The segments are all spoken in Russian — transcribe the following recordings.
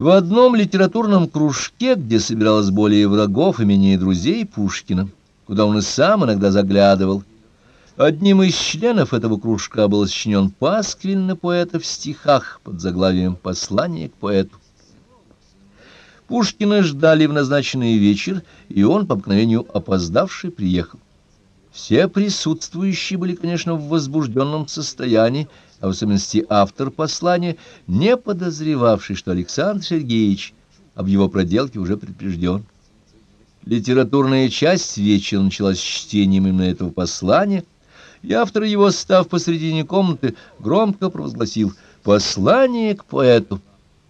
В одном литературном кружке, где собиралось более врагов и менее друзей Пушкина, куда он и сам иногда заглядывал, одним из членов этого кружка был сочинен пасквиль на поэта в стихах под заглавием «Послание к поэту». Пушкина ждали в назначенный вечер, и он, по обыкновению опоздавший, приехал. Все присутствующие были, конечно, в возбужденном состоянии, а в особенности автор послания, не подозревавший, что Александр Сергеевич об его проделке уже предупрежден. Литературная часть вечера началась с чтением именно этого послания, и автор его, став посредине комнаты, громко провозгласил «Послание к поэту».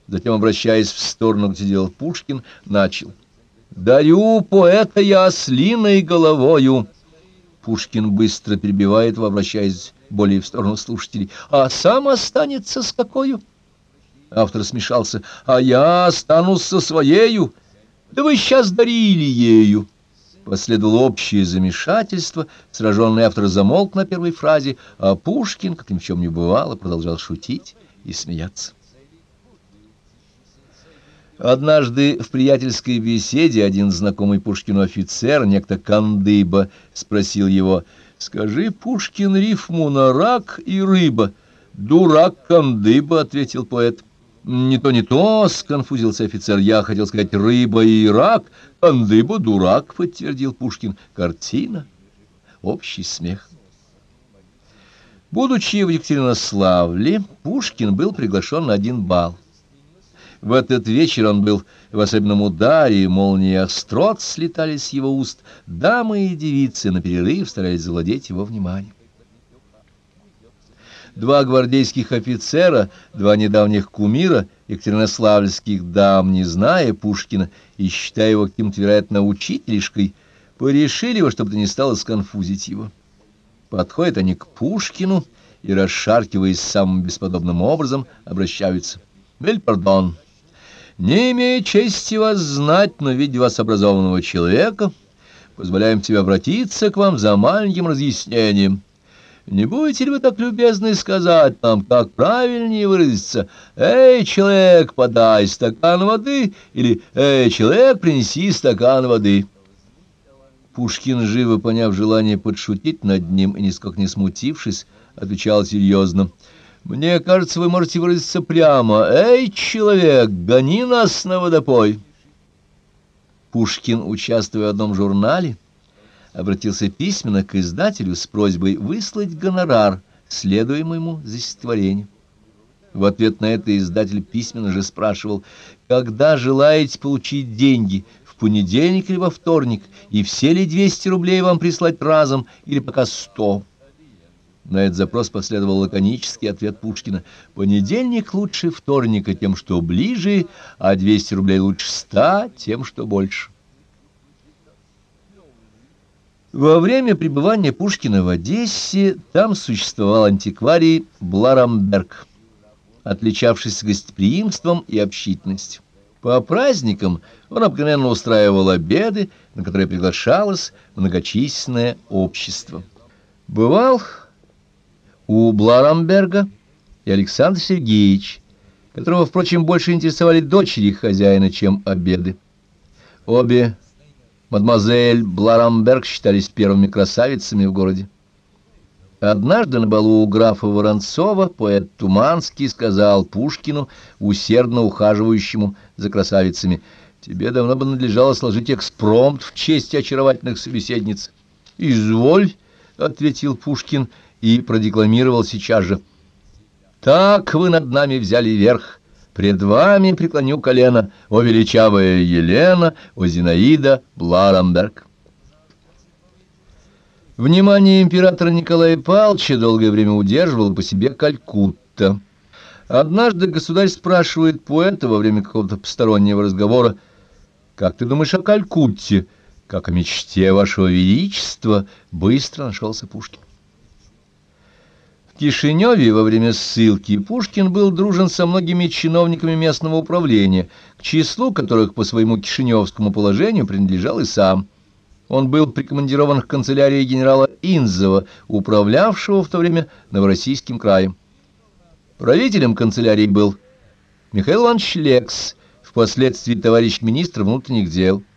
Затем, обращаясь в сторону, где сидел Пушкин, начал «Дарю поэта я ослиной головою». Пушкин быстро перебивает его, более в сторону слушателей. «А сам останется с какою?» Автор смешался. «А я останусь со своею. Да вы сейчас дарили ею». Последовало общее замешательство, сраженный автор замолк на первой фразе, а Пушкин, как ни в чем не бывало, продолжал шутить и смеяться. Однажды в приятельской беседе один знакомый Пушкину офицер, некто Кандыба, спросил его, «Скажи, Пушкин, рифму на рак и рыба». «Дурак Кандыба», — ответил поэт. «Не то, не то», — сконфузился офицер, — «я хотел сказать рыба и рак». «Кандыба дурак», — подтвердил Пушкин. «Картина. Общий смех». Будучи в Екатеринославле, Пушкин был приглашен на один бал. В этот вечер он был в особенном ударе, молнии острот слетали с его уст, дамы и девицы на перерыв старались завладеть его вниманием. Два гвардейских офицера, два недавних кумира екатеринославльских дам, не зная Пушкина и считая его каким-то, вероятно, учителишкой, порешили во чтобы-то не стало сконфузить его. Подходят они к Пушкину и, расшаркиваясь самым бесподобным образом, обращаются. «Вель, пардон!» Не имея чести вас знать, но видя вас образованного человека, позволяем тебе обратиться к вам за маленьким разъяснением. Не будете ли вы так любезны сказать нам, как правильнее выразиться? «Эй, человек, подай стакан воды» или «Эй, человек, принеси стакан воды». Пушкин, живо поняв желание подшутить над ним и нисколько не смутившись, отвечал серьезно — мне кажется, вы можете выразиться прямо. «Эй, человек, гони нас на водопой!» Пушкин, участвуя в одном журнале, обратился письменно к издателю с просьбой выслать гонорар, следуемому за стихотворение. В ответ на это издатель письменно же спрашивал, когда желаете получить деньги, в понедельник или во вторник, и все ли 200 рублей вам прислать разом, или пока 100 на этот запрос последовал лаконический ответ Пушкина. «Понедельник лучше вторника тем, что ближе, а 200 рублей лучше ста тем, что больше». Во время пребывания Пушкина в Одессе там существовал антикварий Бларамберг, отличавшийся гостеприимством и общительностью. По праздникам он обыкновенно устраивал обеды, на которые приглашалось многочисленное общество. Бывал у Бларамберга и Александр Сергеевич, которого, впрочем, больше интересовали дочери хозяина, чем обеды. Обе мадемуазель Бларамберг считались первыми красавицами в городе. Однажды на балу у графа Воронцова поэт Туманский сказал Пушкину, усердно ухаживающему за красавицами, «Тебе давно бы надлежало сложить экспромт в честь очаровательных собеседниц». «Изволь», — ответил Пушкин, — и продекламировал сейчас же. «Так вы над нами взяли верх, пред вами преклоню колено, о величавая Елена, о Зинаида Бларамберг». Внимание императора Николая Павловича долгое время удерживало по себе Калькутта. Однажды государь спрашивает поэта во время какого-то постороннего разговора, «Как ты думаешь о Калькутте?» «Как о мечте вашего величества?» Быстро нашелся Пушкин. Кишиневе во время ссылки Пушкин был дружен со многими чиновниками местного управления, к числу которых по своему кишиневскому положению принадлежал и сам. Он был прикомандирован к канцелярии генерала Инзова, управлявшего в то время Новороссийским краем. Правителем канцелярии был Михаил Иванович Лекс, впоследствии товарищ министр внутренних дел –